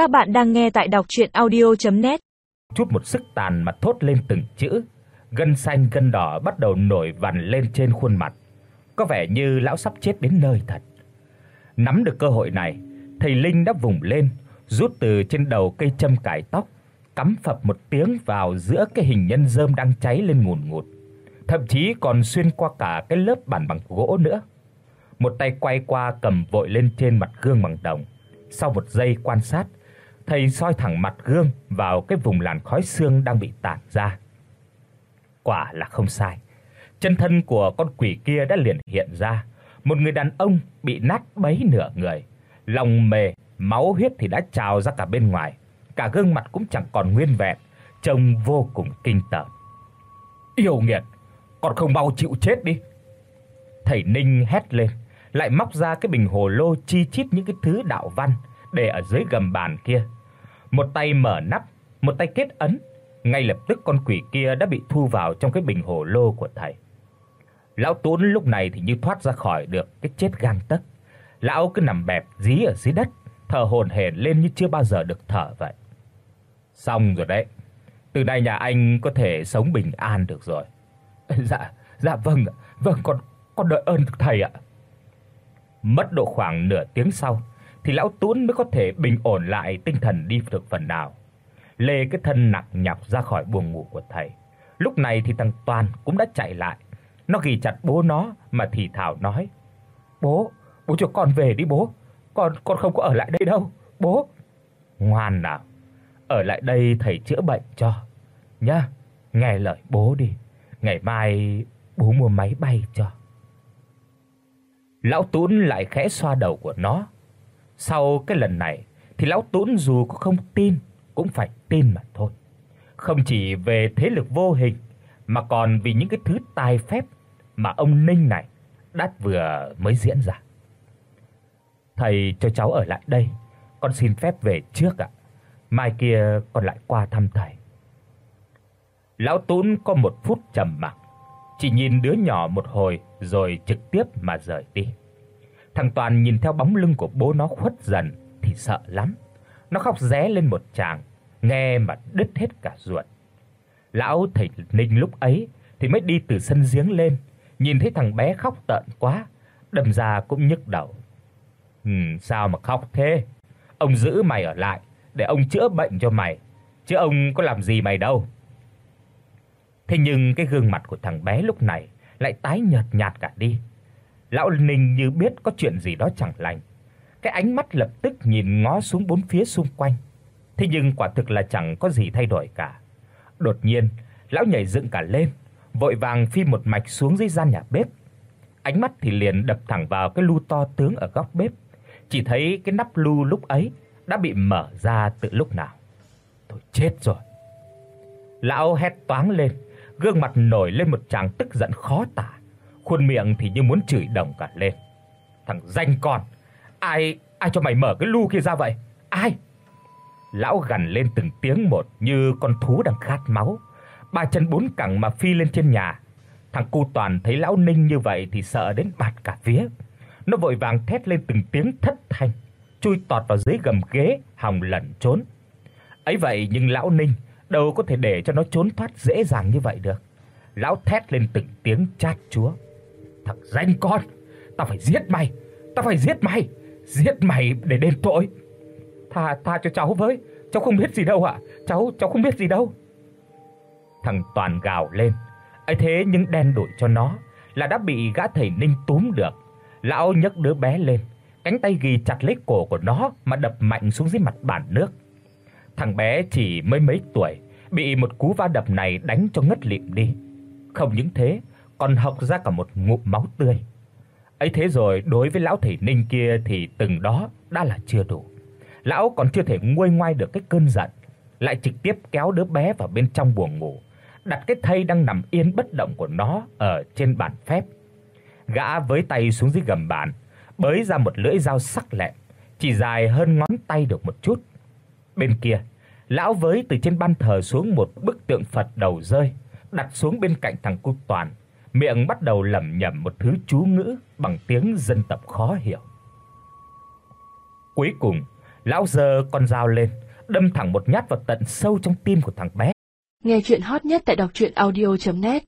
Các bạn đang nghe tại đọc audio net Chút một sức tàn mà thốt lên từng chữ, gân xanh gân đỏ bắt đầu nổi vằn lên trên khuôn mặt, có vẻ như lão sắp chết đến nơi thật. Nắm được cơ hội này, thầy Linh đã vùng lên, rút từ trên đầu cây châm cải tóc, cắm phập một tiếng vào giữa cái hình nhân rơm đang cháy lên ngùn ngụt, thậm chí còn xuyên qua cả cái lớp bản bằng gỗ nữa. Một tay quay qua cầm vội lên trên mặt gương bằng đồng. Sau một giây quan sát, thầy soi thẳng mặt gương vào cái vùng làn khói xương đang bị tản ra. Quả là không sai. Chân thân của con quỷ kia đã liền hiện ra, một người đàn ông bị nát bấy nửa người, lòng mề, máu huyết thì đã trào ra cả bên ngoài, cả gương mặt cũng chẳng còn nguyên vẹn, trông vô cùng kinh tởm. Yêu nghiệt, còn không mau chịu chết đi. Thầy Ninh hét lên, lại móc ra cái bình hồ lô chi chít những cái thứ đạo văn để ở dưới gầm bàn kia. Một tay mở nắp, một tay kết ấn, ngay lập tức con quỷ kia đã bị thu vào trong cái bình hồ lô của thầy. Lão Tốn lúc này thì như thoát ra khỏi được cái chết gang tấc. Lão cứ nằm bẹp dí ở dưới đất, thở hổn hển lên như chưa bao giờ được thở vậy. Xong rồi đấy. Từ nay nhà anh có thể sống bình an được rồi. Dạ, dạ vâng ạ. Vâng con con đợi ơn thầy ạ. Mất độ khoảng nửa tiếng sau thì lão tuấn mới có thể bình ổn lại tinh thần đi được phần nào. Lê cái thân nặng nhọc ra khỏi buồng ngủ của thầy. Lúc này thì thằng Toàn cũng đã chạy lại. Nó ghi chặt bố nó mà thì thào nói: "Bố, bố cho con về đi bố. Con con không có ở lại đây đâu, bố." Ngoan nào. Ở lại đây thầy chữa bệnh cho. Nhá, nghe lời bố đi. Ngày mai bố mua máy bay cho. Lão Tún lại khẽ xoa đầu của nó. Sau cái lần này thì lão Tún dù có không tin cũng phải tin mà thôi. Không chỉ về thế lực vô hình mà còn vì những cái thứ tài phép mà ông Ninh này đã vừa mới diễn ra. Thầy cho cháu ở lại đây, con xin phép về trước ạ. Mai kia con lại qua thăm thầy. Lão Tún có một phút trầm mặc, chỉ nhìn đứa nhỏ một hồi rồi trực tiếp mà rời đi. Thằng Toàn nhìn theo bóng lưng của bố nó khuất dần thì sợ lắm. Nó khóc ré lên một tràng, nghe mà đứt hết cả ruột. Lão thầy Ninh lúc ấy thì mới đi từ sân giếng lên, nhìn thấy thằng bé khóc tợn quá, đâm ra cũng nhức đầu. "Ừ, sao mà khóc thế? Ông giữ mày ở lại để ông chữa bệnh cho mày, chứ ông có làm gì mày đâu." Thế nhưng cái gương mặt của thằng bé lúc này lại tái nhợt nhạt cả đi. Lão Ninh như biết có chuyện gì đó chẳng lành. Cái ánh mắt lập tức nhìn ngó xuống bốn phía xung quanh. Thế nhưng quả thực là chẳng có gì thay đổi cả. Đột nhiên, lão nhảy dựng cả lên, vội vàng phi một mạch xuống dưới gian nhà bếp. Ánh mắt thì liền đập thẳng vào cái lu to tướng ở góc bếp. Chỉ thấy cái nắp lu lúc ấy đã bị mở ra từ lúc nào. Tôi chết rồi. Lão hét toáng lên, gương mặt nổi lên một tràng tức giận khó tả, khuôn miệng thì như muốn chửi đồng cả lên. Thằng danh con, ai ai cho mày mở cái lu kia ra vậy? Ai? Lão gằn lên từng tiếng một như con thú đang khát máu, ba chân bốn cẳng mà phi lên trên nhà. Thằng cu toàn thấy lão Ninh như vậy thì sợ đến bạt cả vía. Nó vội vàng thét lên từng tiếng thất thanh, chui tọt vào dưới gầm ghế, hòng lẩn trốn. Ấy vậy nhưng lão Ninh đâu có thể để cho nó trốn thoát dễ dàng như vậy được. Lão thét lên từng tiếng chát chúa. Thằng danh con, tao phải giết mày, tao phải giết mày, giết mày để đền tội. Tha tha cho cháu với, cháu không biết gì đâu ạ, cháu cháu không biết gì đâu. Thằng Toàn gào lên, ấy thế nhưng đen đổi cho nó là đã bị gã thầy Ninh túm được. Lão nhấc đứa bé lên, cánh tay ghì chặt lấy cổ của nó mà đập mạnh xuống dưới mặt bàn nước. Thằng bé chỉ mới mấy tuổi, bị một cú va đập này đánh cho ngất lịm đi. Không những thế, còn hộc ra cả một ngụm máu tươi. Ấy thế rồi, đối với lão thầy Ninh kia thì từng đó đã là chưa đủ. Lão còn chưa thể nguôi ngoai được cái cơn giận, lại trực tiếp kéo đứa bé vào bên trong buồng ngủ, đặt cái thây đang nằm yên bất động của nó ở trên bàn phép. Gã với tay xuống dưới gầm bàn, bới ra một lưỡi dao sắc lẹm, chỉ dài hơn ngón tay được một chút. Bên kia, lão với từ trên ban thờ xuống một bức tượng Phật đầu rơi, đặt xuống bên cạnh thằng cu toàn, miệng bắt đầu lẩm nhẩm một thứ chú ngữ bằng tiếng dân tộc khó hiểu. Cuối cùng, Lão giơ con dao lên, đâm thẳng một nhát vào tận sâu trong tim của thằng bé. Nghe truyện hot nhất tại doctruyenaudio.net